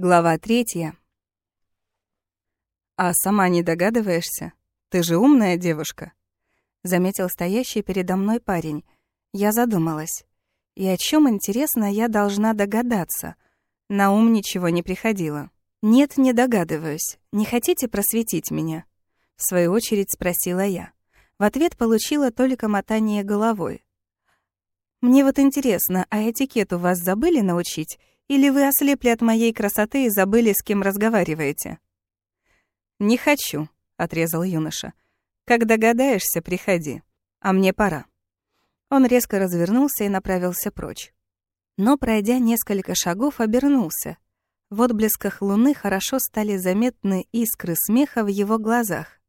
Глава третья. «А сама не догадываешься? Ты же умная девушка», — заметил стоящий передо мной парень. Я задумалась. И о чем интересно, я должна догадаться. На ум ничего не приходило. «Нет, не догадываюсь. Не хотите просветить меня?» В свою очередь спросила я. В ответ получила только мотание головой. «Мне вот интересно, а этикет у вас забыли научить? Или вы ослепли от моей красоты и забыли, с кем разговариваете?» «Не хочу», — отрезал юноша. «Как догадаешься, приходи. А мне пора». Он резко развернулся и направился прочь. Но, пройдя несколько шагов, обернулся. В отблесках луны хорошо стали заметны искры смеха в его глазах.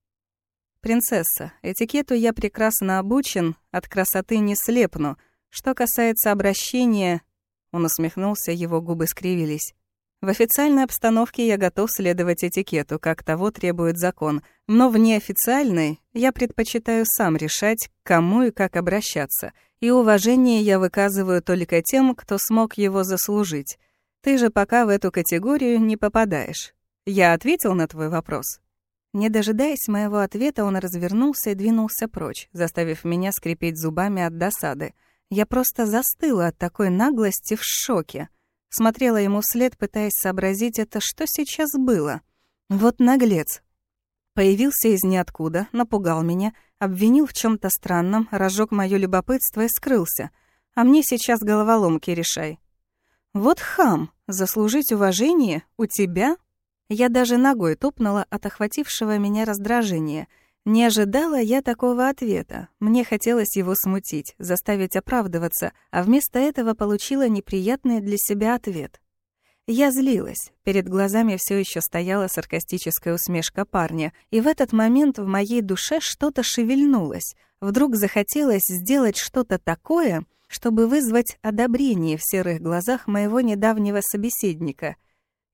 «Принцесса, этикету я прекрасно обучен, от красоты не слепну. Что касается обращения, он усмехнулся, его губы скривились. В официальной обстановке я готов следовать этикету, как того требует закон, но в неофициальной я предпочитаю сам решать, кому и как обращаться, и уважение я выказываю только тем, кто смог его заслужить. Ты же пока в эту категорию не попадаешь. Я ответил на твой вопрос. Не дожидаясь моего ответа, он развернулся и двинулся прочь, заставив меня скрипеть зубами от досады. Я просто застыла от такой наглости в шоке. Смотрела ему вслед, пытаясь сообразить, это что сейчас было. Вот наглец. Появился из ниоткуда, напугал меня, обвинил в чем то странном, разжег моё любопытство и скрылся. А мне сейчас головоломки решай. Вот хам, заслужить уважение у тебя? Я даже ногой топнула от охватившего меня раздражения — не ожидала я такого ответа. Мне хотелось его смутить, заставить оправдываться, а вместо этого получила неприятный для себя ответ. Я злилась. Перед глазами все еще стояла саркастическая усмешка парня, и в этот момент в моей душе что-то шевельнулось. Вдруг захотелось сделать что-то такое, чтобы вызвать одобрение в серых глазах моего недавнего собеседника.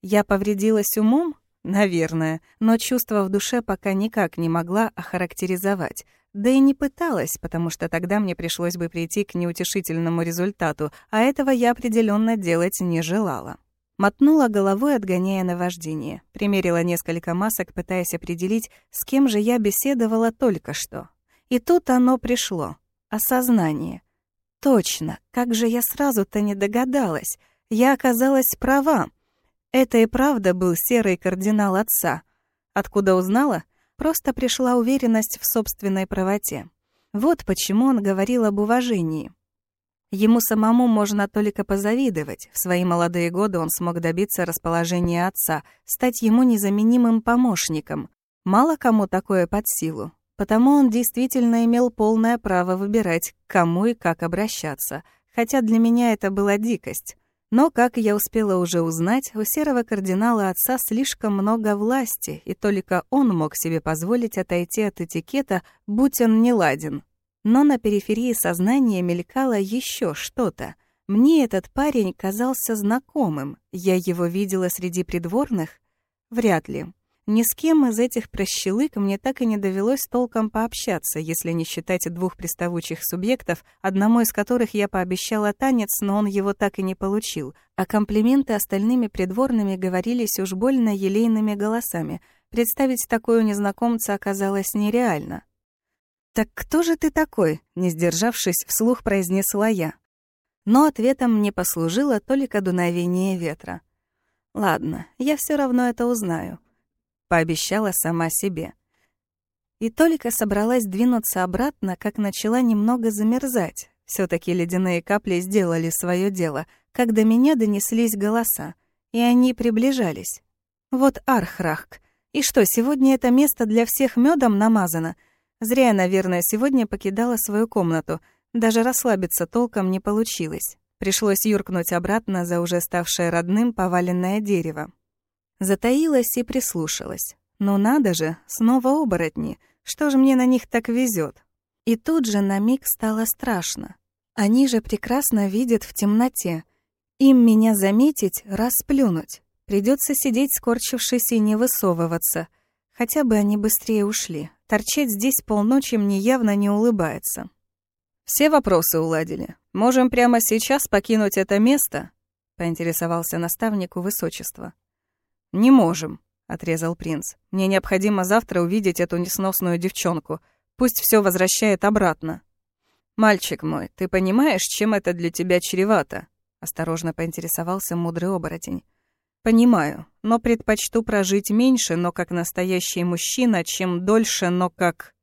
Я повредилась умом? Наверное, но чувство в душе пока никак не могла охарактеризовать. Да и не пыталась, потому что тогда мне пришлось бы прийти к неутешительному результату, а этого я определенно делать не желала. Мотнула головой, отгоняя наваждение. Примерила несколько масок, пытаясь определить, с кем же я беседовала только что. И тут оно пришло. Осознание. Точно, как же я сразу-то не догадалась. Я оказалась права. Это и правда был серый кардинал отца. Откуда узнала? Просто пришла уверенность в собственной правоте. Вот почему он говорил об уважении. Ему самому можно только позавидовать. В свои молодые годы он смог добиться расположения отца, стать ему незаменимым помощником. Мало кому такое под силу. Потому он действительно имел полное право выбирать, к кому и как обращаться. Хотя для меня это была дикость. Но, как я успела уже узнать, у серого кардинала отца слишком много власти, и только он мог себе позволить отойти от этикета, будь он не ладен. Но на периферии сознания мелькало еще что-то. Мне этот парень казался знакомым. Я его видела среди придворных? Вряд ли. Ни с кем из этих прощелык мне так и не довелось толком пообщаться, если не считать двух приставучих субъектов, одному из которых я пообещала танец, но он его так и не получил, а комплименты остальными придворными говорились уж больно елейными голосами. Представить такое у незнакомца оказалось нереально. «Так кто же ты такой?» — не сдержавшись, вслух произнесла я. Но ответом мне послужило только дуновение ветра. «Ладно, я все равно это узнаю пообещала сама себе. И только собралась двинуться обратно, как начала немного замерзать. все таки ледяные капли сделали свое дело, как до меня донеслись голоса, и они приближались. Вот Архрахк. И что, сегодня это место для всех медом намазано? Зря я, наверное, сегодня покидала свою комнату. Даже расслабиться толком не получилось. Пришлось юркнуть обратно за уже ставшее родным поваленное дерево. Затаилась и прислушалась. Ну надо же, снова оборотни. Что же мне на них так везет? И тут же на миг стало страшно. Они же прекрасно видят в темноте. Им меня заметить, расплюнуть. Придется сидеть, скорчившись и не высовываться. Хотя бы они быстрее ушли. Торчать здесь полночи мне явно не улыбается. «Все вопросы уладили. Можем прямо сейчас покинуть это место?» — поинтересовался наставник у высочества. «Не можем», — отрезал принц. «Мне необходимо завтра увидеть эту несносную девчонку. Пусть все возвращает обратно». «Мальчик мой, ты понимаешь, чем это для тебя чревато?» — осторожно поинтересовался мудрый оборотень. «Понимаю, но предпочту прожить меньше, но как настоящий мужчина, чем дольше, но как...»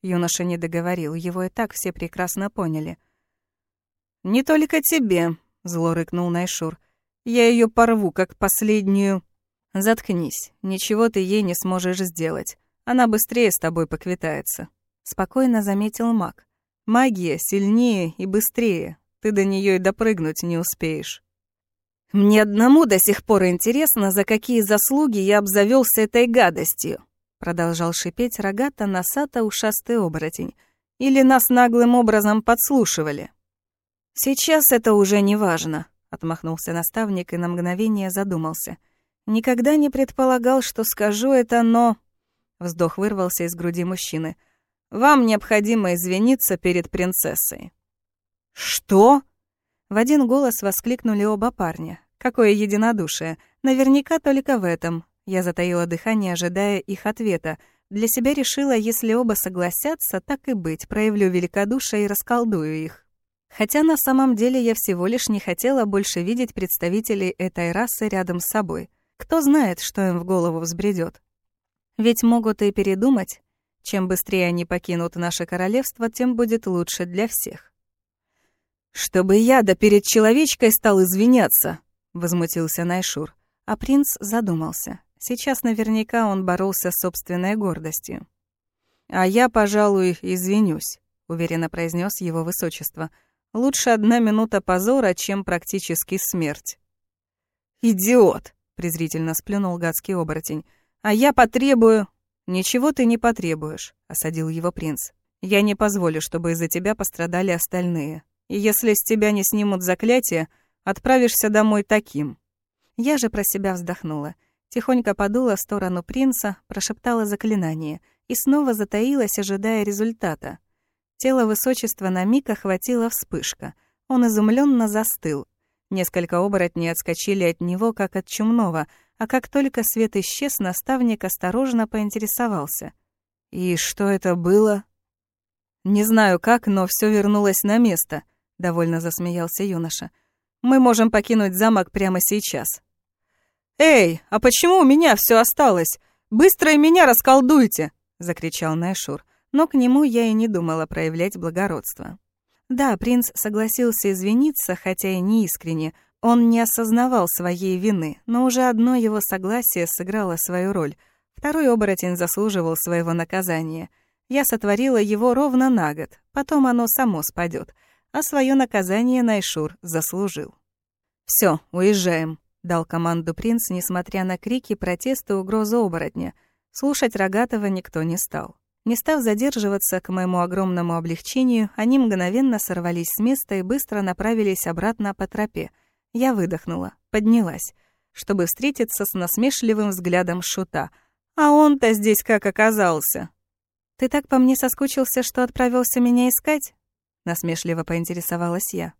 Юноша не договорил, его и так все прекрасно поняли. «Не только тебе», — зло рыкнул Найшур. «Я ее порву, как последнюю...» «Заткнись, ничего ты ей не сможешь сделать. Она быстрее с тобой поквитается», — спокойно заметил маг. «Магия сильнее и быстрее. Ты до нее и допрыгнуть не успеешь». Мне одному до сих пор интересно, за какие заслуги я обзавелся этой гадостью, продолжал шипеть рогато носато ушастый оборотень. Или нас наглым образом подслушивали. Сейчас это уже не важно, отмахнулся наставник и на мгновение задумался. Никогда не предполагал, что скажу это, но вздох вырвался из груди мужчины. Вам необходимо извиниться перед принцессой. Что? В один голос воскликнули оба парня. Какое единодушие. Наверняка только в этом. Я затаила дыхание, ожидая их ответа. Для себя решила, если оба согласятся, так и быть, проявлю великодушие и расколдую их. Хотя на самом деле я всего лишь не хотела больше видеть представителей этой расы рядом с собой. Кто знает, что им в голову взбредет. Ведь могут и передумать. Чем быстрее они покинут наше королевство, тем будет лучше для всех. «Чтобы я да перед человечкой стал извиняться!» возмутился Найшур, а принц задумался. Сейчас наверняка он боролся с собственной гордостью. «А я, пожалуй, извинюсь», — уверенно произнес его высочество. «Лучше одна минута позора, чем практически смерть». «Идиот!» — презрительно сплюнул гадский оборотень. «А я потребую...» «Ничего ты не потребуешь», — осадил его принц. «Я не позволю, чтобы из-за тебя пострадали остальные. И если с тебя не снимут заклятие, Отправишься домой таким». Я же про себя вздохнула. Тихонько подула в сторону принца, прошептала заклинание и снова затаилась, ожидая результата. Тело высочества на миг охватила вспышка. Он изумленно застыл. Несколько оборотней отскочили от него, как от чумного, а как только свет исчез, наставник осторожно поинтересовался. «И что это было?» «Не знаю как, но все вернулось на место», — довольно засмеялся юноша. Мы можем покинуть замок прямо сейчас. «Эй, а почему у меня все осталось? Быстро и меня расколдуйте!» — закричал Найшур. Но к нему я и не думала проявлять благородство. Да, принц согласился извиниться, хотя и не искренне. Он не осознавал своей вины, но уже одно его согласие сыграло свою роль. Второй оборотень заслуживал своего наказания. Я сотворила его ровно на год, потом оно само спадет а свое наказание Найшур заслужил. Все, уезжаем», — дал команду принц, несмотря на крики, протесты угрозы оборотня. Слушать Рогатого никто не стал. Не став задерживаться, к моему огромному облегчению, они мгновенно сорвались с места и быстро направились обратно по тропе. Я выдохнула, поднялась, чтобы встретиться с насмешливым взглядом шута. А он-то здесь как оказался? «Ты так по мне соскучился, что отправился меня искать?» насмешливо поинтересовалась я.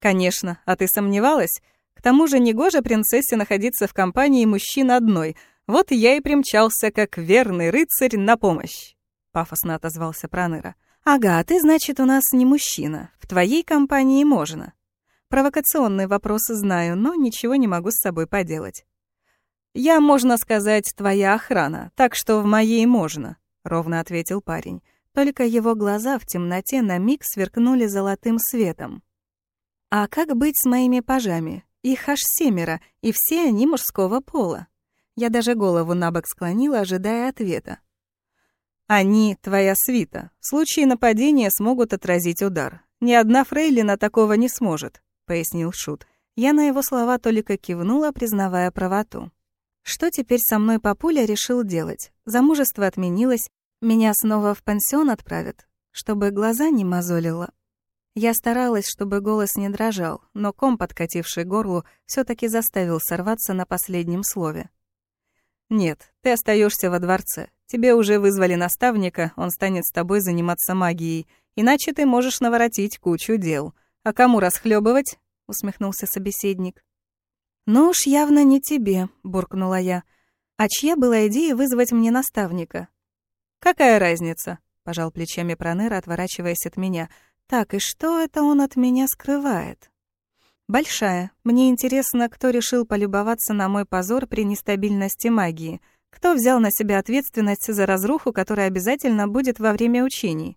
Конечно, а ты сомневалась? К тому же негоже принцессе находиться в компании мужчин одной. Вот я и примчался, как верный рыцарь, на помощь. Пафосно отозвался Проныра. Ага, ты, значит, у нас не мужчина. В твоей компании можно. Провокационный вопрос знаю, но ничего не могу с собой поделать. Я, можно сказать, твоя охрана, так что в моей можно, ровно ответил парень. Только его глаза в темноте на миг сверкнули золотым светом. «А как быть с моими пажами? Их аж семеро, и все они мужского пола». Я даже голову на бок склонила, ожидая ответа. «Они — твоя свита. В случае нападения смогут отразить удар. Ни одна фрейлина такого не сможет», — пояснил Шут. Я на его слова только кивнула, признавая правоту. Что теперь со мной папуля решил делать? Замужество отменилось, меня снова в пансион отправят, чтобы глаза не мозолило. Я старалась, чтобы голос не дрожал, но ком, подкативший горлу, все таки заставил сорваться на последнем слове. «Нет, ты остаешься во дворце. Тебе уже вызвали наставника, он станет с тобой заниматься магией. Иначе ты можешь наворотить кучу дел. А кому расхлебывать? усмехнулся собеседник. «Ну уж явно не тебе», — буркнула я. «А чья была идея вызвать мне наставника?» «Какая разница?» — пожал плечами Проныра, отворачиваясь от меня. «Так, и что это он от меня скрывает?» «Большая. Мне интересно, кто решил полюбоваться на мой позор при нестабильности магии. Кто взял на себя ответственность за разруху, которая обязательно будет во время учений?»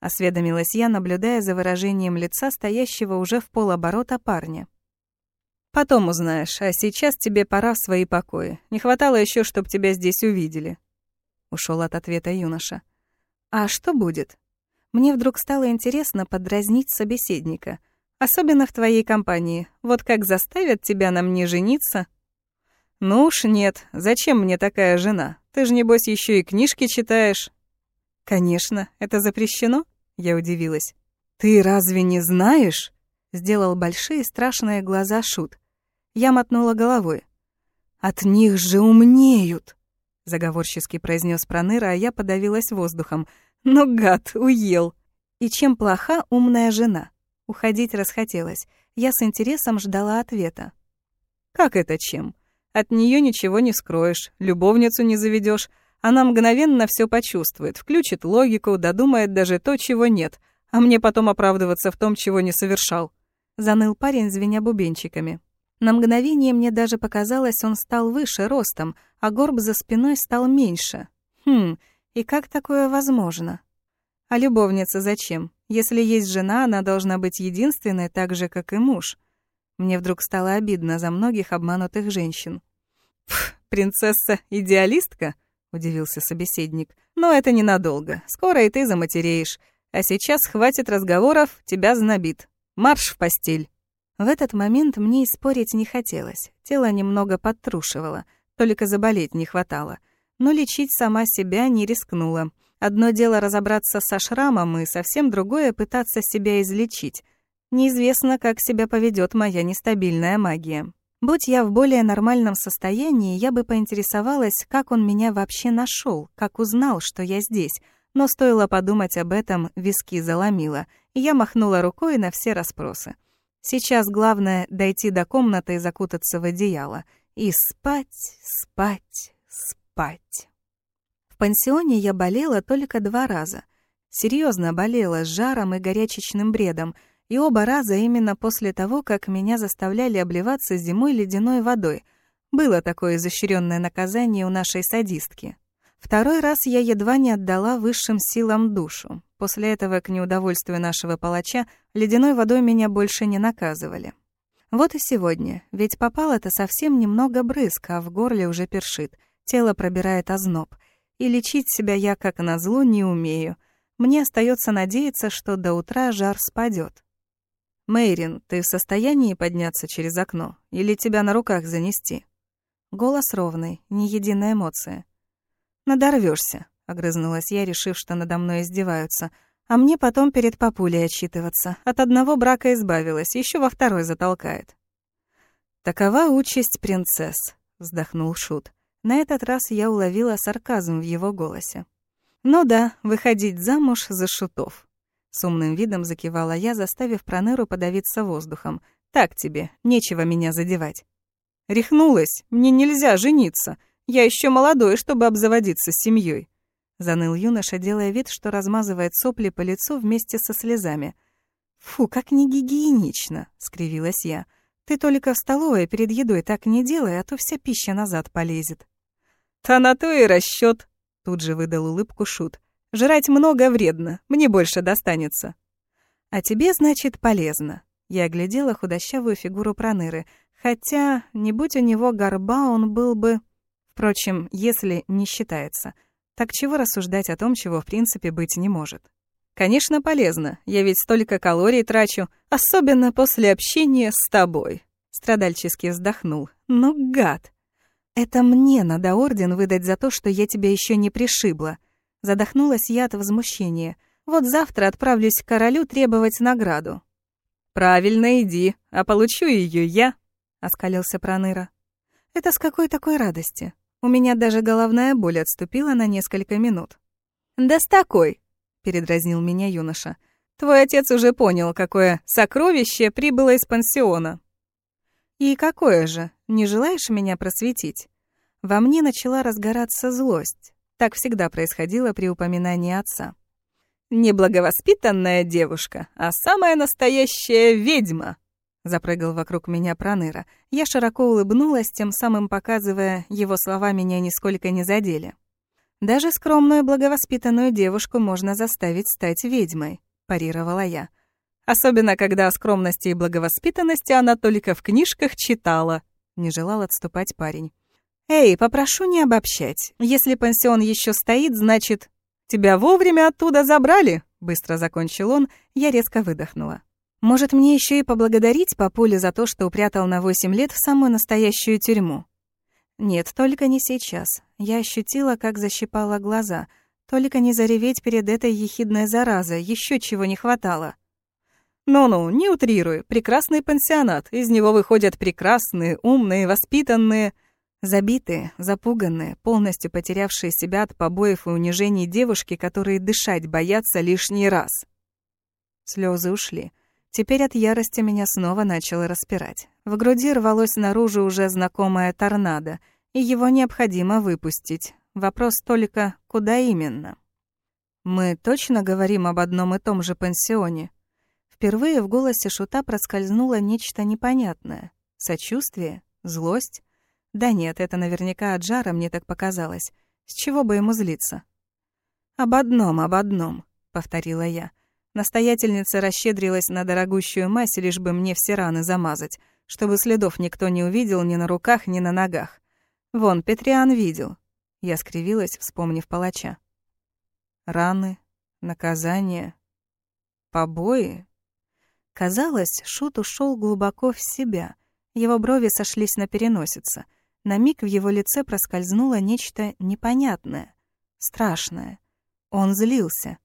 Осведомилась я, наблюдая за выражением лица стоящего уже в полоборота парня. «Потом узнаешь, а сейчас тебе пора в свои покои. Не хватало еще, чтобы тебя здесь увидели». Ушел от ответа юноша. «А что будет?» Мне вдруг стало интересно подразнить собеседника. Особенно в твоей компании. Вот как заставят тебя на мне жениться? Ну уж нет. Зачем мне такая жена? Ты же, небось, еще и книжки читаешь. Конечно. Это запрещено? Я удивилась. Ты разве не знаешь? Сделал большие страшные глаза Шут. Я мотнула головой. От них же умнеют, заговорчески произнес Проныра, а я подавилась воздухом. Но гад, уел. И чем плоха умная жена? Уходить расхотелось. Я с интересом ждала ответа. Как это чем? От нее ничего не скроешь, любовницу не заведешь. Она мгновенно все почувствует, включит логику, додумает даже то, чего нет, а мне потом оправдываться в том, чего не совершал. Заныл парень, звеня бубенчиками. На мгновение мне даже показалось, он стал выше ростом, а горб за спиной стал меньше. Хм, и как такое возможно? А любовница зачем? Если есть жена, она должна быть единственной, так же, как и муж. Мне вдруг стало обидно за многих обманутых женщин. принцесса-идеалистка?» — удивился собеседник. «Но это ненадолго. Скоро и ты заматереешь. А сейчас хватит разговоров, тебя знобит. Марш в постель». В этот момент мне и спорить не хотелось. Тело немного подтрушивало. Только заболеть не хватало — но лечить сама себя не рискнула. Одно дело разобраться со шрамом, и совсем другое — пытаться себя излечить. Неизвестно, как себя поведет моя нестабильная магия. Будь я в более нормальном состоянии, я бы поинтересовалась, как он меня вообще нашел, как узнал, что я здесь. Но стоило подумать об этом, виски заломило, и я махнула рукой на все расспросы. Сейчас главное — дойти до комнаты и закутаться в одеяло. И спать, спать, спать. Пансионе я болела только два раза. Серьезно болела с жаром и горячечным бредом, и оба раза именно после того, как меня заставляли обливаться зимой ледяной водой. Было такое изощренное наказание у нашей садистки. Второй раз я едва не отдала высшим силам душу. После этого, к неудовольствию нашего палача, ледяной водой меня больше не наказывали. Вот и сегодня, ведь попало-то совсем немного брызг, а в горле уже першит — Тело пробирает озноб. И лечить себя я, как назло, не умею. Мне остается надеяться, что до утра жар спадет. «Мэйрин, ты в состоянии подняться через окно? Или тебя на руках занести?» Голос ровный, ни единая эмоция. «Надорвёшься», — огрызнулась я, решив, что надо мной издеваются. «А мне потом перед папулей отчитываться. От одного брака избавилась, еще во второй затолкает». «Такова участь принцесс», — вздохнул Шут. На этот раз я уловила сарказм в его голосе. «Ну да, выходить замуж за шутов». С умным видом закивала я, заставив Пронеру подавиться воздухом. «Так тебе, нечего меня задевать». «Рехнулась, мне нельзя жениться. Я еще молодой, чтобы обзаводиться с семьей. Заныл юноша, делая вид, что размазывает сопли по лицу вместе со слезами. «Фу, как негигиенично!» — скривилась я. «Ты только в столовой перед едой так не делай, а то вся пища назад полезет». «Та на то и расчет, тут же выдал улыбку Шут. «Жрать много вредно, мне больше достанется». «А тебе, значит, полезно». Я оглядела худощавую фигуру Проныры, хотя, не будь у него горба, он был бы... Впрочем, если не считается. Так чего рассуждать о том, чего в принципе быть не может? Конечно, полезно. Я ведь столько калорий трачу, особенно после общения с тобой. Страдальчески вздохнул. Ну, гад. «Это мне надо орден выдать за то, что я тебя еще не пришибла». Задохнулась я от возмущения. «Вот завтра отправлюсь к королю требовать награду». «Правильно, иди, а получу ее я», — оскалился Проныра. «Это с какой такой радости? У меня даже головная боль отступила на несколько минут». «Да с такой», — передразнил меня юноша. «Твой отец уже понял, какое сокровище прибыло из пансиона». «И какое же? Не желаешь меня просветить?» Во мне начала разгораться злость. Так всегда происходило при упоминании отца. «Неблаговоспитанная девушка, а самая настоящая ведьма!» Запрыгал вокруг меня Проныра. Я широко улыбнулась, тем самым показывая, его слова меня нисколько не задели. «Даже скромную благовоспитанную девушку можно заставить стать ведьмой», — парировала я. «Особенно, когда о скромности и благовоспитанности она только в книжках читала», — не желал отступать парень. «Эй, попрошу не обобщать. Если пансион еще стоит, значит...» «Тебя вовремя оттуда забрали?» — быстро закончил он. Я резко выдохнула. «Может, мне еще и поблагодарить папулю за то, что упрятал на восемь лет в самую настоящую тюрьму?» «Нет, только не сейчас. Я ощутила, как защипала глаза. Только не зареветь перед этой ехидной заразой. Еще чего не хватало». «Ну-ну, не утрируй. Прекрасный пансионат. Из него выходят прекрасные, умные, воспитанные...» Забитые, запуганные, полностью потерявшие себя от побоев и унижений девушки, которые дышать боятся лишний раз. Слезы ушли. Теперь от ярости меня снова начало распирать. В груди рвалось наружу уже знакомое торнадо, и его необходимо выпустить. Вопрос только, куда именно? Мы точно говорим об одном и том же пансионе? Впервые в голосе Шута проскользнуло нечто непонятное. Сочувствие? Злость? Да нет, это наверняка от жара мне так показалось. С чего бы ему злиться? «Об одном, об одном», — повторила я. Настоятельница расщедрилась на дорогущую мазь, лишь бы мне все раны замазать, чтобы следов никто не увидел ни на руках, ни на ногах. Вон, Петриан видел. Я скривилась, вспомнив палача. Раны, наказание, побои. Казалось, Шут ушел глубоко в себя. Его брови сошлись на переносице — на миг в его лице проскользнуло нечто непонятное, страшное. Он злился.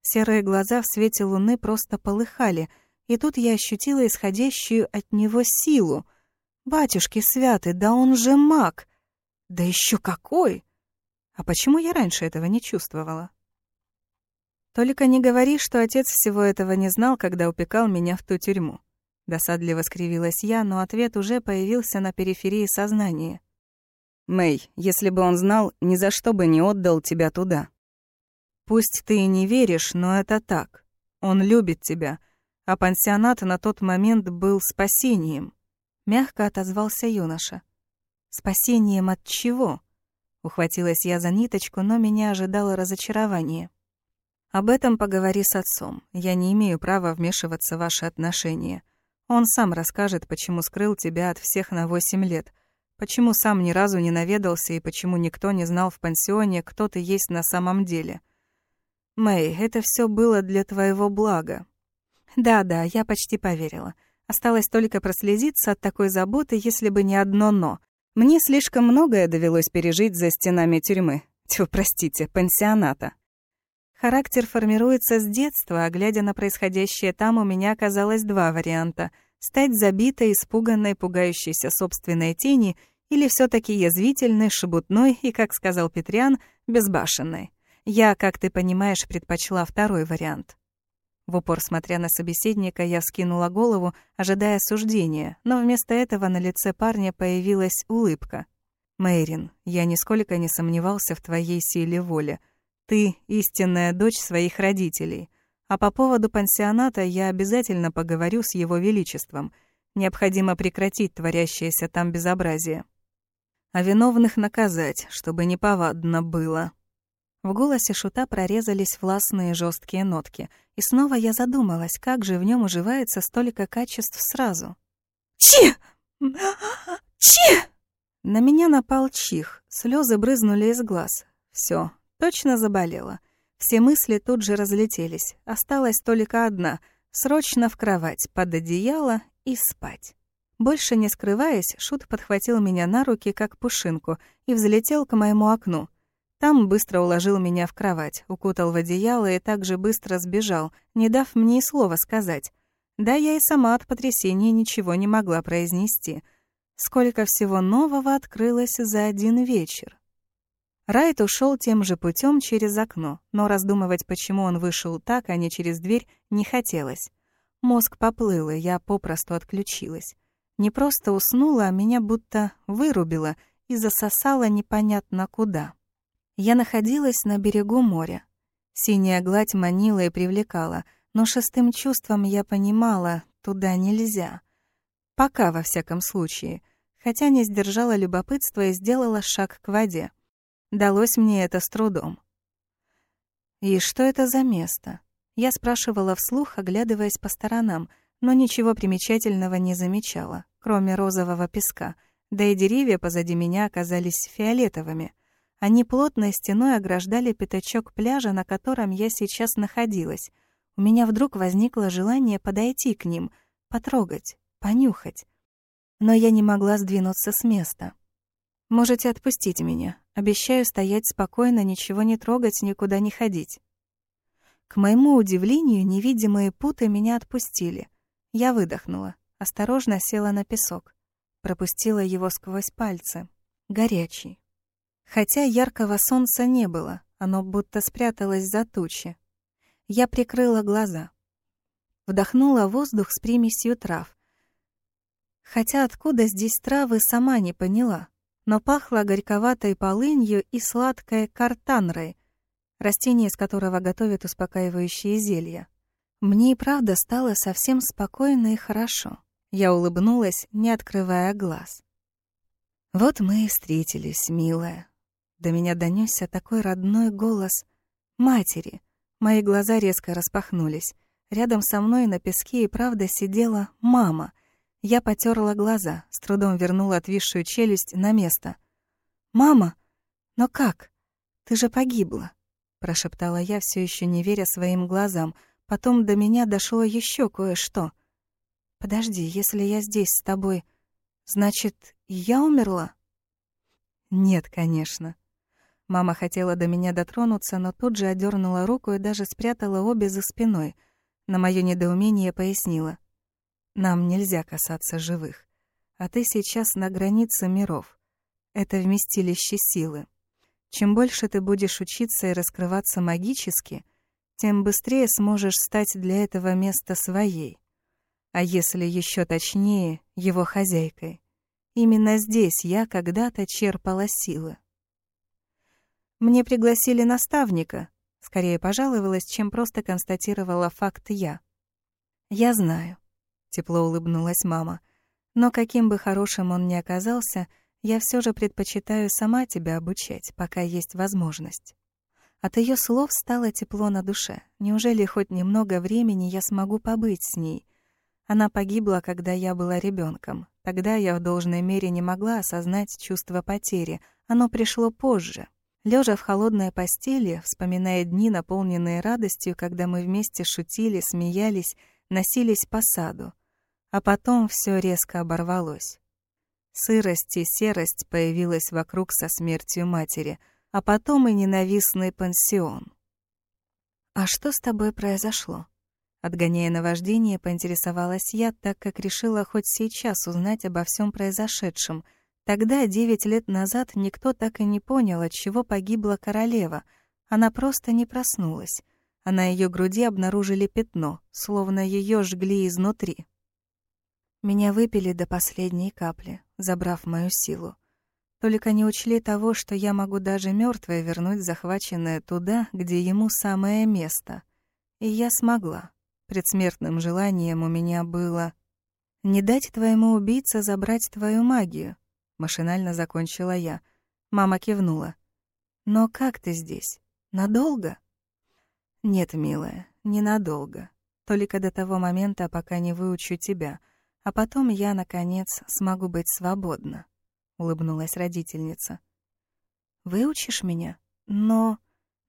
Серые глаза в свете луны просто полыхали, и тут я ощутила исходящую от него силу. «Батюшки святы, да он же маг! Да еще какой!» А почему я раньше этого не чувствовала? Только не говори, что отец всего этого не знал, когда упекал меня в ту тюрьму. Досадливо скривилась я, но ответ уже появился на периферии сознания. «Мэй, если бы он знал, ни за что бы не отдал тебя туда. Пусть ты и не веришь, но это так. Он любит тебя, а пансионат на тот момент был спасением». Мягко отозвался юноша. «Спасением от чего?» Ухватилась я за ниточку, но меня ожидало разочарование. «Об этом поговори с отцом. Я не имею права вмешиваться в ваши отношения. Он сам расскажет, почему скрыл тебя от всех на восемь лет. Почему сам ни разу не наведался и почему никто не знал в пансионе, кто ты есть на самом деле? Мэй, это все было для твоего блага. Да-да, я почти поверила. Осталось только прослезиться от такой заботы, если бы не одно «но». Мне слишком многое довелось пережить за стенами тюрьмы. Тьфу, простите, пансионата. Характер формируется с детства, а глядя на происходящее там, у меня оказалось два варианта — стать забитой, испуганной, пугающейся собственной тени или все таки язвительной, шебутной и, как сказал Петриан, безбашенной. Я, как ты понимаешь, предпочла второй вариант. В упор смотря на собеседника, я вскинула голову, ожидая суждения, но вместо этого на лице парня появилась улыбка. «Мэйрин, я нисколько не сомневался в твоей силе воли. Ты — истинная дочь своих родителей. А по поводу пансионата я обязательно поговорю с его величеством. Необходимо прекратить творящееся там безобразие. А виновных наказать, чтобы неповадно было». В голосе шута прорезались властные жесткие нотки, и снова я задумалась, как же в нем уживается столько качеств сразу. «Чи! Чи!» На меня напал чих, слезы брызнули из глаз. Все, Точно заболела. Все мысли тут же разлетелись. Осталась только одна — срочно в кровать, под одеяло и спать. Больше не скрываясь, Шут подхватил меня на руки, как пушинку, и взлетел к моему окну. Там быстро уложил меня в кровать, укутал в одеяло и также быстро сбежал, не дав мне и слова сказать. Да, я и сама от потрясения ничего не могла произнести. Сколько всего нового открылось за один вечер. Райт ушел тем же путем через окно, но раздумывать, почему он вышел так, а не через дверь, не хотелось. Мозг поплыл, и я попросту отключилась. Не просто уснула, а меня будто вырубила и засосала непонятно куда. Я находилась на берегу моря. Синяя гладь манила и привлекала, но шестым чувством я понимала, туда нельзя. Пока, во всяком случае, хотя не сдержала любопытства и сделала шаг к воде. Далось мне это с трудом. «И что это за место?» Я спрашивала вслух, оглядываясь по сторонам, но ничего примечательного не замечала, кроме розового песка, да и деревья позади меня оказались фиолетовыми. Они плотной стеной ограждали пятачок пляжа, на котором я сейчас находилась. У меня вдруг возникло желание подойти к ним, потрогать, понюхать. Но я не могла сдвинуться с места. «Можете отпустить меня. Обещаю стоять спокойно, ничего не трогать, никуда не ходить». К моему удивлению, невидимые путы меня отпустили. Я выдохнула, осторожно села на песок. Пропустила его сквозь пальцы. Горячий. Хотя яркого солнца не было, оно будто спряталось за тучи. Я прикрыла глаза. Вдохнула воздух с примесью трав. Хотя откуда здесь травы, сама не поняла. Но пахло горьковатой полынью и сладкой картанрой, растение, из которого готовят успокаивающие зелья. Мне и правда стало совсем спокойно и хорошо. Я улыбнулась, не открывая глаз. «Вот мы и встретились, милая». До меня донесся такой родной голос матери. Мои глаза резко распахнулись. Рядом со мной на песке и правда сидела мама. Я потерла глаза, с трудом вернула отвисшую челюсть на место. «Мама? Но как? Ты же погибла!» прошептала я, все еще не веря своим глазам. Потом до меня дошло еще кое-что. Подожди, если я здесь с тобой, значит, я умерла? Нет, конечно. Мама хотела до меня дотронуться, но тут же одернула руку и даже спрятала обе за спиной. На мое недоумение пояснила: "Нам нельзя касаться живых, а ты сейчас на границе миров. Это вместилище силы. Чем больше ты будешь учиться и раскрываться магически, тем быстрее сможешь стать для этого места своей. А если еще точнее, его хозяйкой. Именно здесь я когда-то черпала силы. Мне пригласили наставника, скорее пожаловалась, чем просто констатировала факт я. Я знаю, тепло улыбнулась мама. Но каким бы хорошим он ни оказался, я все же предпочитаю сама тебя обучать, пока есть возможность. От ее слов стало тепло на душе. Неужели хоть немного времени я смогу побыть с ней? Она погибла, когда я была ребенком. Тогда я в должной мере не могла осознать чувство потери. Оно пришло позже. Лежа в холодной постели, вспоминая дни, наполненные радостью, когда мы вместе шутили, смеялись, носились по саду. А потом все резко оборвалось. Сырость и серость появилась вокруг со смертью матери, а потом и ненавистный пансион. «А что с тобой произошло?» Отгоняя наваждение, поинтересовалась я, так как решила хоть сейчас узнать обо всем произошедшем. Тогда, девять лет назад, никто так и не понял, от чего погибла королева. Она просто не проснулась, а на ее груди обнаружили пятно, словно ее жгли изнутри. Меня выпили до последней капли, забрав мою силу. Только не учли того, что я могу даже мертвое вернуть захваченное туда, где ему самое место. И я смогла. Предсмертным желанием у меня было «Не дать твоему убийце забрать твою магию», — машинально закончила я. Мама кивнула. «Но как ты здесь? Надолго?» «Нет, милая, ненадолго. Только до того момента, пока не выучу тебя — а потом я, наконец, смогу быть свободна», — улыбнулась родительница. «Выучишь меня? Но...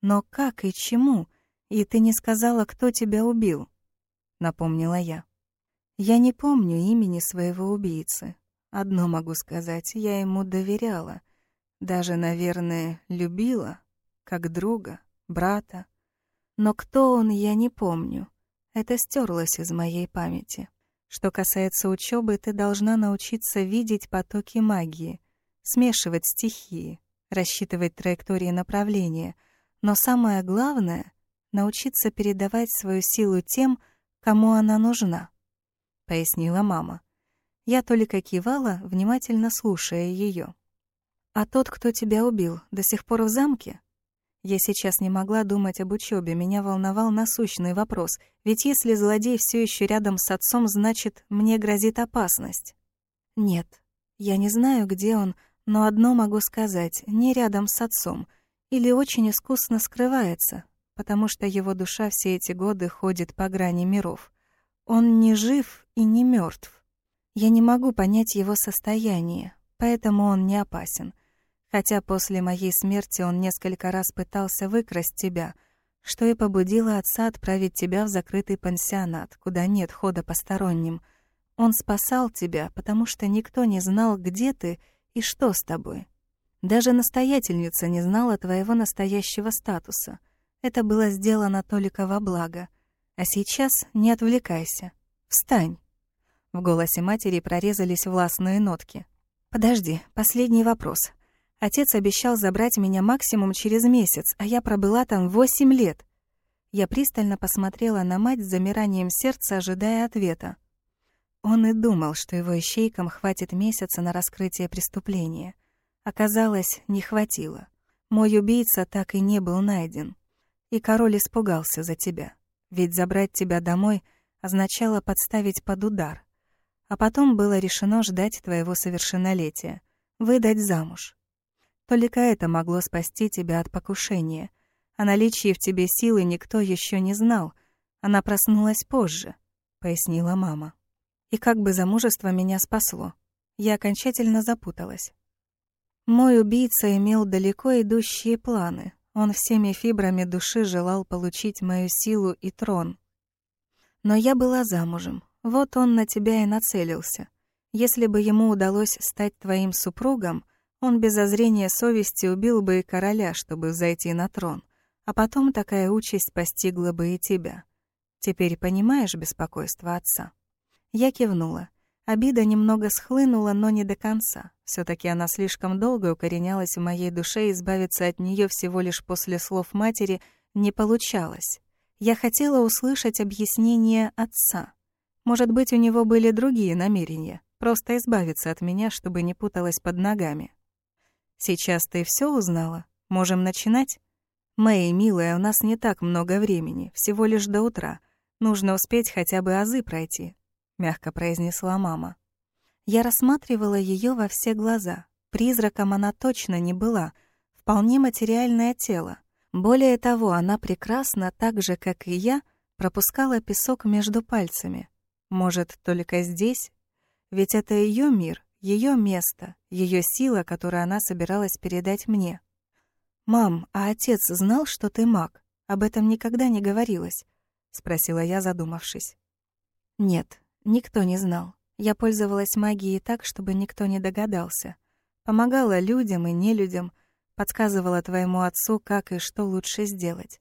Но как и чему? И ты не сказала, кто тебя убил?» — напомнила я. «Я не помню имени своего убийцы. Одно могу сказать, я ему доверяла. Даже, наверное, любила, как друга, брата. Но кто он, я не помню. Это стерлось из моей памяти. Что касается учебы, ты должна научиться видеть потоки магии, смешивать стихии, рассчитывать траектории направления, но самое главное — научиться передавать свою силу тем, кому она нужна, — пояснила мама. Я только кивала, внимательно слушая ее. «А тот, кто тебя убил, до сих пор в замке?» Я сейчас не могла думать об учебе, меня волновал насущный вопрос, ведь если злодей все еще рядом с отцом, значит, мне грозит опасность. Нет, я не знаю, где он, но одно могу сказать, не рядом с отцом, или очень искусно скрывается, потому что его душа все эти годы ходит по грани миров. Он не жив и не мертв. Я не могу понять его состояние, поэтому он не опасен. Хотя после моей смерти он несколько раз пытался выкрасть тебя, что и побудило отца отправить тебя в закрытый пансионат, куда нет хода посторонним. Он спасал тебя, потому что никто не знал, где ты и что с тобой. Даже настоятельница не знала твоего настоящего статуса. Это было сделано только во благо. А сейчас не отвлекайся. Встань. В голосе матери прорезались властные нотки. Подожди, последний вопрос. Отец обещал забрать меня максимум через месяц, а я пробыла там восемь лет. Я пристально посмотрела на мать с замиранием сердца, ожидая ответа. Он и думал, что его ищейкам хватит месяца на раскрытие преступления. Оказалось, не хватило. Мой убийца так и не был найден. И король испугался за тебя. Ведь забрать тебя домой означало подставить под удар. А потом было решено ждать твоего совершеннолетия, выдать замуж. Только это могло спасти тебя от покушения. О наличии в тебе силы никто еще не знал. Она проснулась позже, пояснила мама. И как бы замужество меня спасло. Я окончательно запуталась. Мой убийца имел далеко идущие планы, он всеми фибрами души желал получить мою силу и трон. Но я была замужем. Вот он на тебя и нацелился. Если бы ему удалось стать твоим супругом, он без озрения совести убил бы и короля, чтобы зайти на трон. А потом такая участь постигла бы и тебя. Теперь понимаешь беспокойство отца?» Я кивнула. Обида немного схлынула, но не до конца. все таки она слишком долго укоренялась в моей душе, и избавиться от нее всего лишь после слов матери не получалось. Я хотела услышать объяснение отца. Может быть, у него были другие намерения, просто избавиться от меня, чтобы не путалась под ногами. «Сейчас ты все узнала? Можем начинать?» «Мэй, милая, у нас не так много времени, всего лишь до утра. Нужно успеть хотя бы азы пройти. — мягко произнесла мама. Я рассматривала ее во все глаза. Призраком она точно не была. Вполне материальное тело. Более того, она прекрасно, так же, как и я, пропускала песок между пальцами. Может, только здесь? Ведь это ее мир, ее место, ее сила, которую она собиралась передать мне. «Мам, а отец знал, что ты маг? Об этом никогда не говорилось?» — спросила я, задумавшись. «Нет, Никто не знал. Я пользовалась магией так, чтобы никто не догадался. Помогала людям и нелюдям, подсказывала твоему отцу, как и что лучше сделать.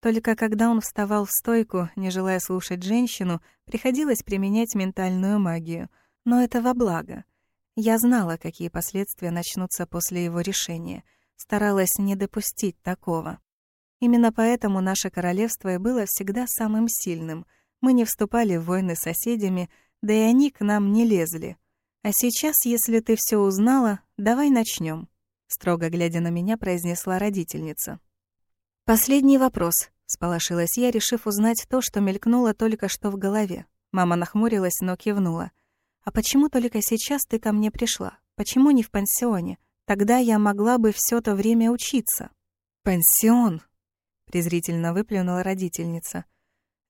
Только когда он вставал в стойку, не желая слушать женщину, приходилось применять ментальную магию. Но это во благо. Я знала, какие последствия начнутся после его решения. Старалась не допустить такого. Именно поэтому наше королевство и было всегда самым сильным — мы не вступали в войны с соседями, да и они к нам не лезли. А сейчас, если ты все узнала, давай начнем, строго глядя на меня, произнесла родительница. Последний вопрос, сполошилась я, решив узнать то, что мелькнуло только что в голове. Мама нахмурилась, но кивнула. А почему только сейчас ты ко мне пришла? Почему не в пансионе? Тогда я могла бы все то время учиться. Пансион, презрительно выплюнула родительница.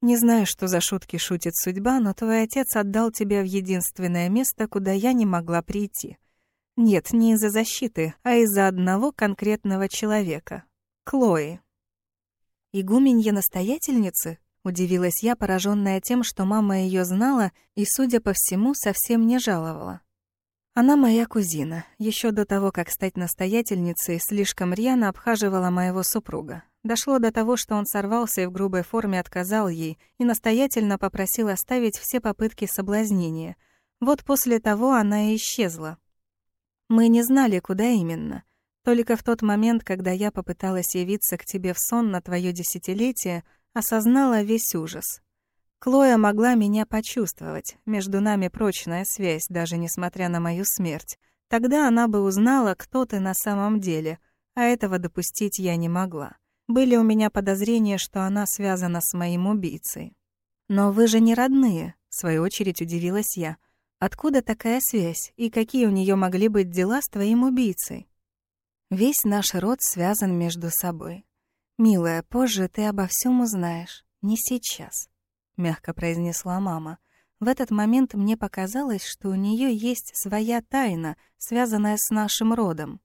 Не знаю, что за шутки шутит судьба, но твой отец отдал тебя в единственное место, куда я не могла прийти. Нет, не из-за защиты, а из-за одного конкретного человека — Клои. «Игуменья настоятельницы?» — удивилась я, пораженная тем, что мама ее знала и, судя по всему, совсем не жаловала. Она моя кузина. Еще до того, как стать настоятельницей, слишком рьяно обхаживала моего супруга. Дошло до того, что он сорвался и в грубой форме отказал ей и настоятельно попросил оставить все попытки соблазнения. Вот после того она и исчезла. Мы не знали, куда именно. Только в тот момент, когда я попыталась явиться к тебе в сон на твое десятилетие, осознала весь ужас. Клоя могла меня почувствовать. Между нами прочная связь, даже несмотря на мою смерть. Тогда она бы узнала, кто ты на самом деле, а этого допустить я не могла. Были у меня подозрения, что она связана с моим убийцей. «Но вы же не родные», — в свою очередь удивилась я. «Откуда такая связь, и какие у нее могли быть дела с твоим убийцей?» «Весь наш род связан между собой. Милая, позже ты обо всем узнаешь, не сейчас», — мягко произнесла мама. В этот момент мне показалось, что у нее есть своя тайна, связанная с нашим родом.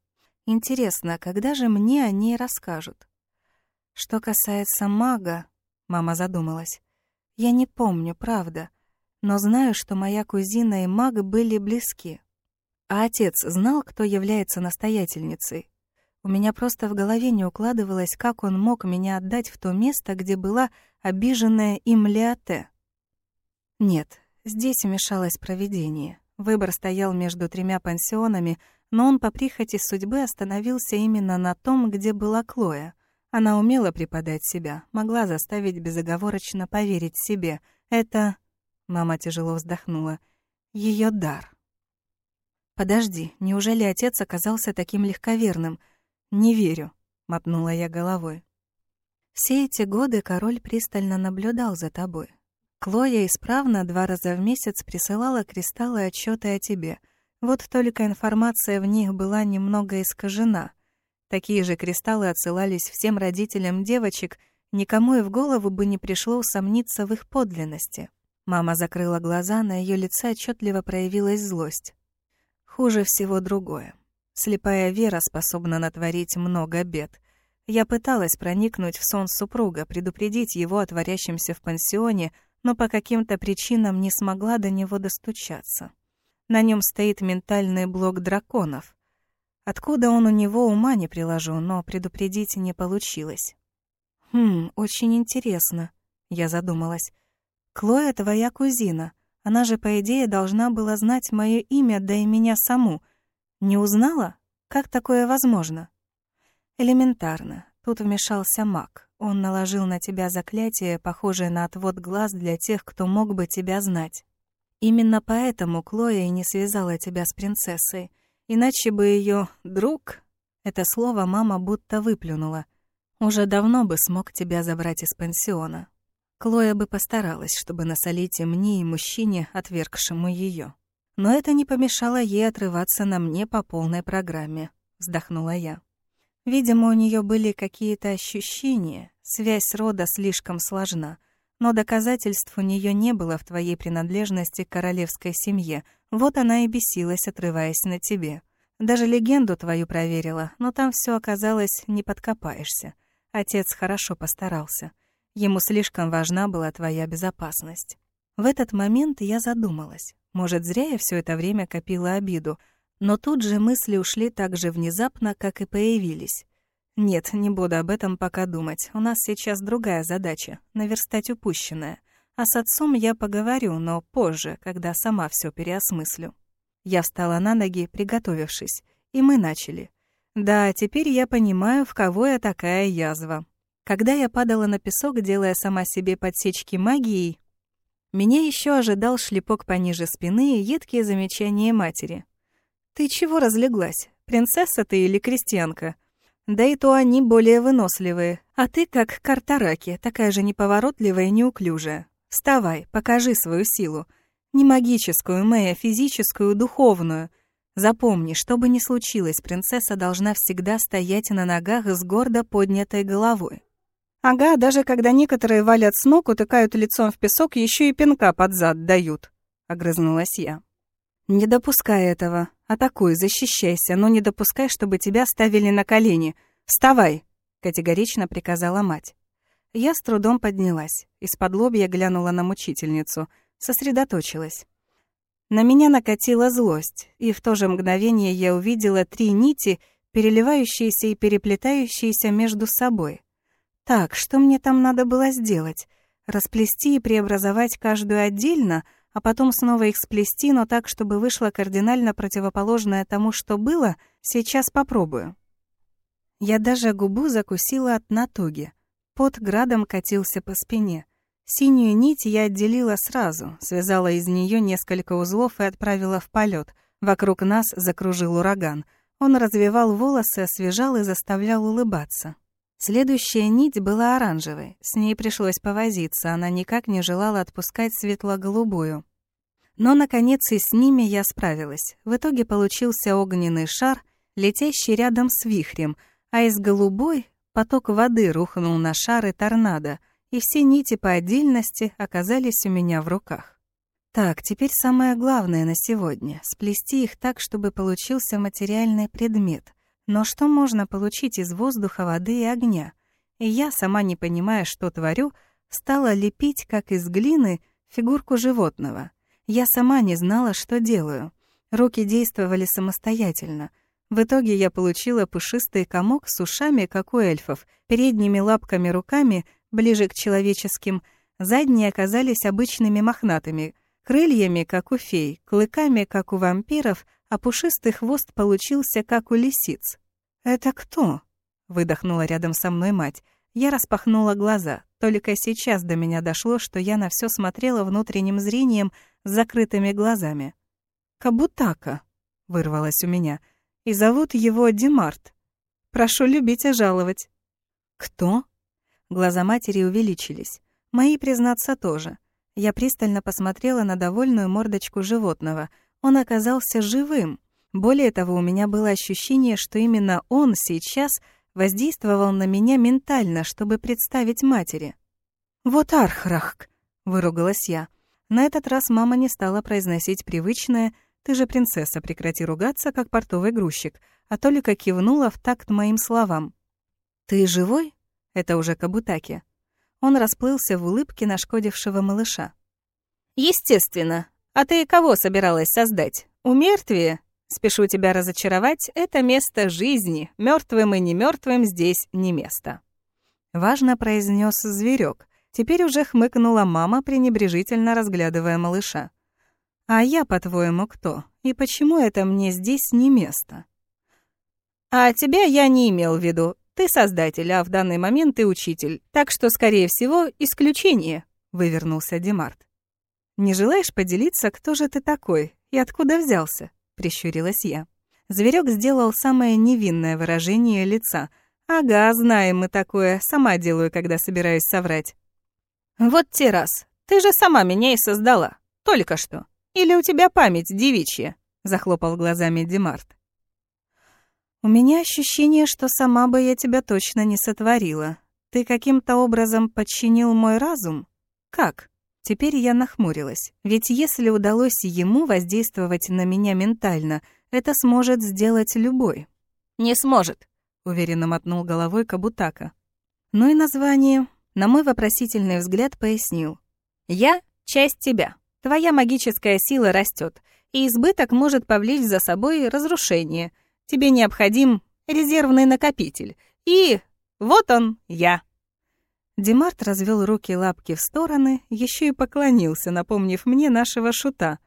Интересно, когда же мне о ней расскажут? Что касается мага, мама задумалась. Я не помню, правда, но знаю, что моя кузина и маг были близки. А отец знал, кто является настоятельницей? У меня просто в голове не укладывалось, как он мог меня отдать в то место, где была обиженная им Леоте. Нет, здесь вмешалось провидение. Выбор стоял между тремя пансионами, но он по прихоти судьбы остановился именно на том, где была Клоя. Она умела преподать себя, могла заставить безоговорочно поверить себе. Это... Мама тяжело вздохнула. Ее дар. «Подожди, неужели отец оказался таким легковерным? Не верю», — мотнула я головой. «Все эти годы король пристально наблюдал за тобой. Клоя исправно два раза в месяц присылала кристаллы отчеты о тебе. Вот только информация в них была немного искажена. Такие же кристаллы отсылались всем родителям девочек, никому и в голову бы не пришло усомниться в их подлинности. Мама закрыла глаза, на ее лице отчетливо проявилась злость. Хуже всего другое. Слепая Вера способна натворить много бед. Я пыталась проникнуть в сон супруга, предупредить его о творящемся в пансионе, но по каким-то причинам не смогла до него достучаться. На нем стоит ментальный блок драконов. Откуда он у него, ума не приложу, но предупредить не получилось. «Хм, очень интересно», — я задумалась. «Клоя твоя кузина. Она же, по идее, должна была знать мое имя, да и меня саму. Не узнала? Как такое возможно?» «Элементарно. Тут вмешался маг. Он наложил на тебя заклятие, похожее на отвод глаз для тех, кто мог бы тебя знать. Именно поэтому Клоя и не связала тебя с принцессой. Иначе бы ее «друг» — это слово мама будто выплюнула. Уже давно бы смог тебя забрать из пансиона. Клоя бы постаралась, чтобы насолить и мне, и мужчине, отвергшему ее. Но это не помешало ей отрываться на мне по полной программе, вздохнула я. Видимо, у нее были какие-то ощущения, связь рода слишком сложна, но доказательств у нее не было в твоей принадлежности к королевской семье — вот она и бесилась, отрываясь на тебе. Даже легенду твою проверила, но там все оказалось, не подкопаешься. Отец хорошо постарался. Ему слишком важна была твоя безопасность. В этот момент я задумалась. Может, зря я все это время копила обиду, но тут же мысли ушли так же внезапно, как и появились. Нет, не буду об этом пока думать. У нас сейчас другая задача — наверстать упущенное. А с отцом я поговорю, но позже, когда сама все переосмыслю. Я встала на ноги, приготовившись, и мы начали. Да, теперь я понимаю, в кого я такая язва. Когда я падала на песок, делая сама себе подсечки магией, меня еще ожидал шлепок пониже спины и едкие замечания матери. «Ты чего разлеглась? Принцесса ты или крестьянка?» Да и то они более выносливые, а ты как картараки, такая же неповоротливая и неуклюжая. Вставай, покажи свою силу. Не магическую, Мэя, физическую, духовную. Запомни, что бы ни случилось, принцесса должна всегда стоять на ногах с гордо поднятой головой. Ага, даже когда некоторые валят с ног, утыкают лицом в песок, еще и пинка под зад дают, огрызнулась я. Не допускай этого. Атакуй, защищайся, но не допускай, чтобы тебя ставили на колени. Вставай, категорично приказала мать. Я с трудом поднялась. Из-под лобья глянула на мучительницу. Сосредоточилась. На меня накатила злость, и в то же мгновение я увидела три нити, переливающиеся и переплетающиеся между собой. Так, что мне там надо было сделать? Расплести и преобразовать каждую отдельно, а потом снова их сплести, но так, чтобы вышло кардинально противоположное тому, что было, сейчас попробую. Я даже губу закусила от натуги. Пот градом катился по спине. Синюю нить я отделила сразу, связала из нее несколько узлов и отправила в полет. Вокруг нас закружил ураган. Он развивал волосы, освежал и заставлял улыбаться. Следующая нить была оранжевой. С ней пришлось повозиться, она никак не желала отпускать светло-голубую. Но, наконец, и с ними я справилась. В итоге получился огненный шар, летящий рядом с вихрем, а из голубой поток воды рухнул на шары торнадо, и все нити по отдельности оказались у меня в руках. Так, теперь самое главное на сегодня — сплести их так, чтобы получился материальный предмет. Но что можно получить из воздуха, воды и огня? И я, сама не понимая, что творю, стала лепить, как из глины, фигурку животного — я сама не знала, что делаю. Руки действовали самостоятельно. В итоге я получила пушистый комок с ушами, как у эльфов, передними лапками руками, ближе к человеческим, задние оказались обычными мохнатыми, крыльями, как у фей, клыками, как у вампиров, а пушистый хвост получился, как у лисиц. «Это кто?» — выдохнула рядом со мной мать. Я распахнула глаза. Только сейчас до меня дошло, что я на все смотрела внутренним зрением с закрытыми глазами. «Кабутака», — вырвалось у меня, — «и зовут его Демарт. Прошу любить и жаловать». «Кто?» Глаза матери увеличились. Мои, признаться, тоже. Я пристально посмотрела на довольную мордочку животного. Он оказался живым. Более того, у меня было ощущение, что именно он сейчас воздействовал на меня ментально, чтобы представить матери. «Вот архрахк!» — выругалась я. На этот раз мама не стала произносить привычное «ты же принцесса, прекрати ругаться, как портовый грузчик», а только кивнула в такт моим словам. «Ты живой?» — это уже Кабутаки. Он расплылся в улыбке нашкодившего малыша. «Естественно. А ты кого собиралась создать? У мертвия? Спешу тебя разочаровать, это место жизни. Мертвым и не мертвым здесь не место». Важно произнес зверек, Теперь уже хмыкнула мама, пренебрежительно разглядывая малыша. «А я, по-твоему, кто? И почему это мне здесь не место?» «А тебя я не имел в виду. Ты создатель, а в данный момент ты учитель. Так что, скорее всего, исключение», — вывернулся Демарт. «Не желаешь поделиться, кто же ты такой и откуда взялся?» — прищурилась я. Зверек сделал самое невинное выражение лица. «Ага, знаем мы такое, сама делаю, когда собираюсь соврать. «Вот те раз. Ты же сама меня и создала. Только что. Или у тебя память девичья?» — захлопал глазами Демарт. «У меня ощущение, что сама бы я тебя точно не сотворила. Ты каким-то образом подчинил мой разум? Как?» Теперь я нахмурилась. Ведь если удалось ему воздействовать на меня ментально, это сможет сделать любой. «Не сможет», — уверенно мотнул головой Кабутака. «Ну и название на мой вопросительный взгляд пояснил. «Я — часть тебя. Твоя магическая сила растет, и избыток может повлечь за собой разрушение. Тебе необходим резервный накопитель. И вот он, я». Демарт развел руки и лапки в стороны, еще и поклонился, напомнив мне нашего шута.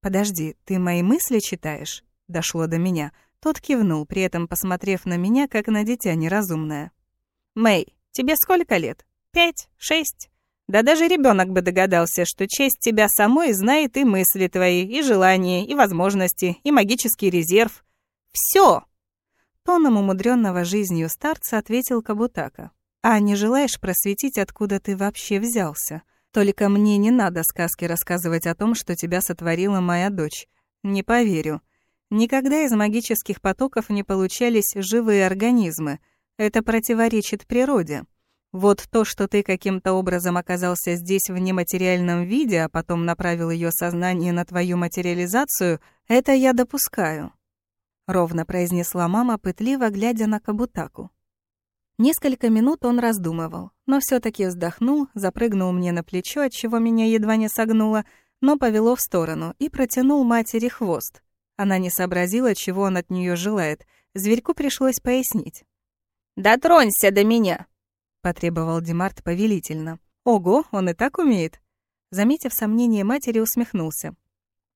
«Подожди, ты мои мысли читаешь?» — дошло до меня. Тот кивнул, при этом посмотрев на меня, как на дитя неразумное. «Мэй, Тебе сколько лет? Пять? Шесть? Да даже ребенок бы догадался, что честь тебя самой знает и мысли твои, и желания, и возможности, и магический резерв. Все. Тоном умудренного жизнью старца ответил Кабутака. «А не желаешь просветить, откуда ты вообще взялся? Только мне не надо сказки рассказывать о том, что тебя сотворила моя дочь. Не поверю. Никогда из магических потоков не получались живые организмы — это противоречит природе. Вот то, что ты каким-то образом оказался здесь в нематериальном виде, а потом направил ее сознание на твою материализацию, это я допускаю. Ровно произнесла мама, пытливо глядя на Кабутаку. Несколько минут он раздумывал, но все таки вздохнул, запрыгнул мне на плечо, от чего меня едва не согнуло, но повело в сторону и протянул матери хвост. Она не сообразила, чего он от нее желает. Зверьку пришлось пояснить. «Дотронься до меня!» — потребовал Демарт повелительно. «Ого, он и так умеет!» Заметив сомнение матери, усмехнулся.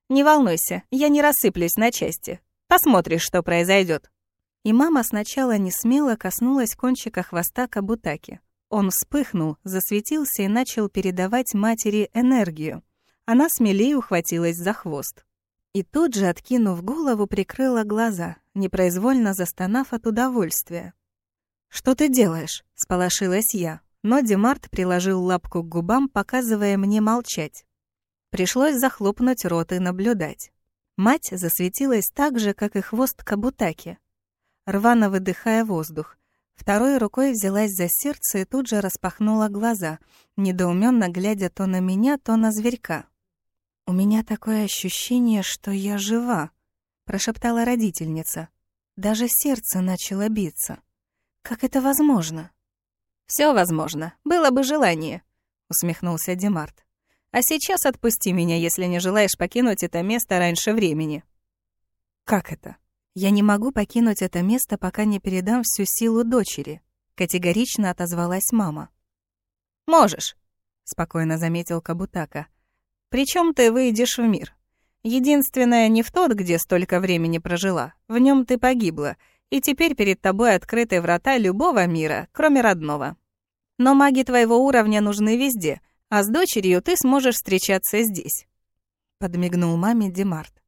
«Не волнуйся, я не рассыплюсь на части. Посмотришь, что произойдет. И мама сначала не смело коснулась кончика хвоста Кабутаки. Он вспыхнул, засветился и начал передавать матери энергию. Она смелее ухватилась за хвост. И тут же, откинув голову, прикрыла глаза, непроизвольно застонав от удовольствия. «Что ты делаешь?» — сполошилась я, но Демарт приложил лапку к губам, показывая мне молчать. Пришлось захлопнуть рот и наблюдать. Мать засветилась так же, как и хвост Кабутаки, рвано выдыхая воздух, Второй рукой взялась за сердце и тут же распахнула глаза, недоуменно глядя то на меня, то на зверька. «У меня такое ощущение, что я жива», — прошептала родительница. Даже сердце начало биться. «Как это возможно?» Все возможно. Было бы желание», — усмехнулся Демарт. «А сейчас отпусти меня, если не желаешь покинуть это место раньше времени». «Как это?» «Я не могу покинуть это место, пока не передам всю силу дочери», — категорично отозвалась мама. «Можешь», — спокойно заметил Кабутака. «Причем ты выйдешь в мир. Единственное, не в тот, где столько времени прожила. В нем ты погибла, и теперь перед тобой открыты врата любого мира, кроме родного. Но маги твоего уровня нужны везде, а с дочерью ты сможешь встречаться здесь», — подмигнул маме Демарт.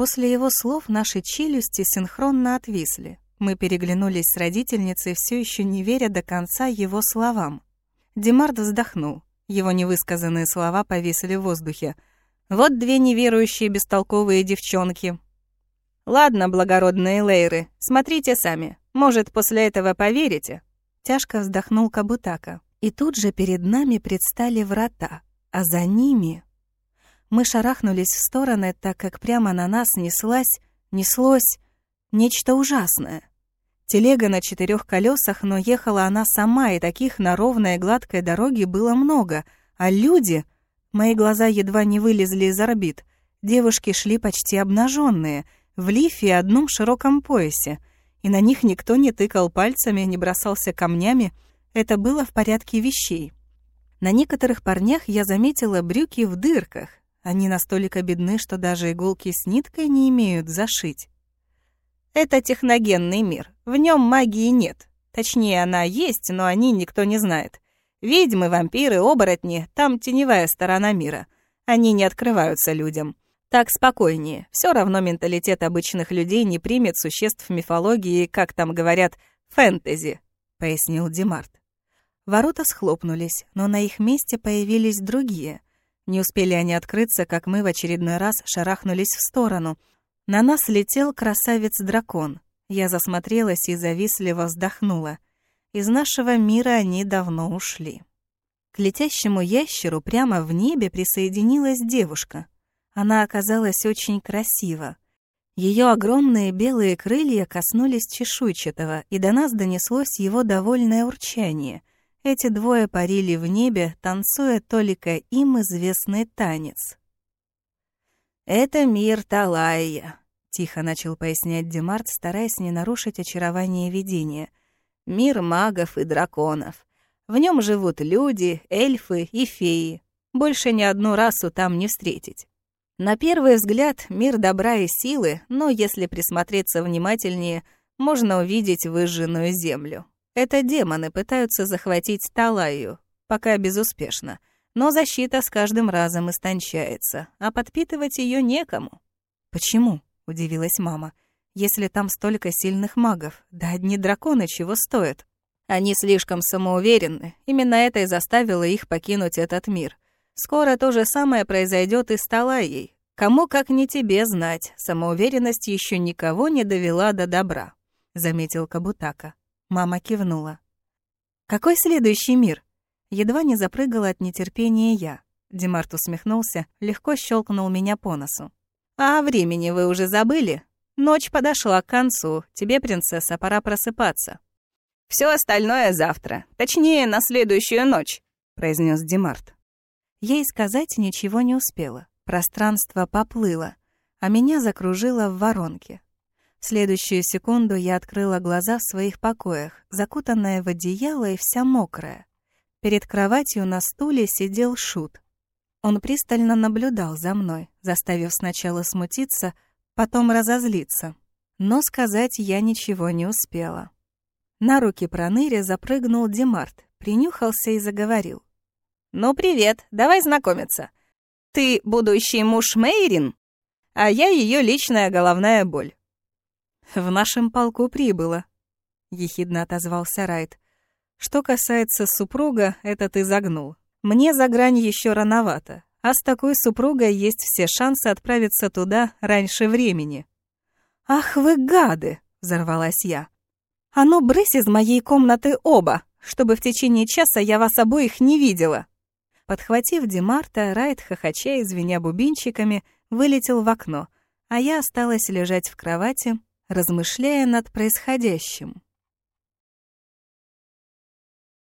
После его слов наши челюсти синхронно отвисли. Мы переглянулись с родительницей, все еще не веря до конца его словам. Демард вздохнул. Его невысказанные слова повисли в воздухе. «Вот две неверующие бестолковые девчонки». «Ладно, благородные лейры, смотрите сами. Может, после этого поверите?» Тяжко вздохнул Кабутака. И тут же перед нами предстали врата, а за ними мы шарахнулись в стороны, так как прямо на нас неслась, неслось нечто ужасное. Телега на четырех колесах, но ехала она сама, и таких на ровной гладкой дороге было много, а люди... Мои глаза едва не вылезли из орбит. Девушки шли почти обнаженные, в лифе и одном широком поясе, и на них никто не тыкал пальцами, не бросался камнями. Это было в порядке вещей. На некоторых парнях я заметила брюки в дырках, они настолько бедны, что даже иголки с ниткой не имеют зашить. Это техногенный мир. В нем магии нет. Точнее, она есть, но о ней никто не знает. Ведьмы, вампиры, оборотни — там теневая сторона мира. Они не открываются людям. Так спокойнее. Все равно менталитет обычных людей не примет существ мифологии, как там говорят, фэнтези, — пояснил Демарт. Ворота схлопнулись, но на их месте появились другие — не успели они открыться, как мы в очередной раз шарахнулись в сторону. На нас летел красавец-дракон. Я засмотрелась и завистливо вздохнула. Из нашего мира они давно ушли. К летящему ящеру прямо в небе присоединилась девушка. Она оказалась очень красива. Ее огромные белые крылья коснулись чешуйчатого, и до нас донеслось его довольное урчание. Эти двое парили в небе, танцуя только им известный танец. «Это мир Талая», — тихо начал пояснять Демарт, стараясь не нарушить очарование видения. «Мир магов и драконов. В нем живут люди, эльфы и феи. Больше ни одну расу там не встретить. На первый взгляд мир добра и силы, но если присмотреться внимательнее, можно увидеть выжженную землю. Это демоны пытаются захватить Талаю, пока безуспешно. Но защита с каждым разом истончается, а подпитывать ее некому. «Почему?» — удивилась мама. «Если там столько сильных магов, да одни драконы чего стоят?» Они слишком самоуверенны. Именно это и заставило их покинуть этот мир. Скоро то же самое произойдет и с Талайей. Кому, как не тебе, знать, самоуверенность еще никого не довела до добра, заметил Кабутака. Мама кивнула. «Какой следующий мир?» Едва не запрыгала от нетерпения я. Демарт усмехнулся, легко щелкнул меня по носу. «А времени вы уже забыли? Ночь подошла к концу. Тебе, принцесса, пора просыпаться». Все остальное завтра. Точнее, на следующую ночь», — произнес Демарт. Ей сказать ничего не успела. Пространство поплыло, а меня закружило в воронке. В следующую секунду я открыла глаза в своих покоях, закутанная в одеяло и вся мокрая. Перед кроватью на стуле сидел Шут. Он пристально наблюдал за мной, заставив сначала смутиться, потом разозлиться. Но сказать я ничего не успела. На руки Проныре запрыгнул Демарт, принюхался и заговорил. «Ну, привет, давай знакомиться. Ты будущий муж Мейрин, а я ее личная головная боль». «В нашем полку прибыло», — ехидно отозвался Райт. «Что касается супруга, это ты загнул. Мне за грань еще рановато, а с такой супругой есть все шансы отправиться туда раньше времени». «Ах вы гады!» — взорвалась я. «А ну, брысь из моей комнаты оба, чтобы в течение часа я вас обоих не видела!» Подхватив Демарта, Райт, хохоча и звеня бубинчиками, вылетел в окно, а я осталась лежать в кровати, размышляя над происходящим.